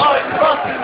Oh, fucking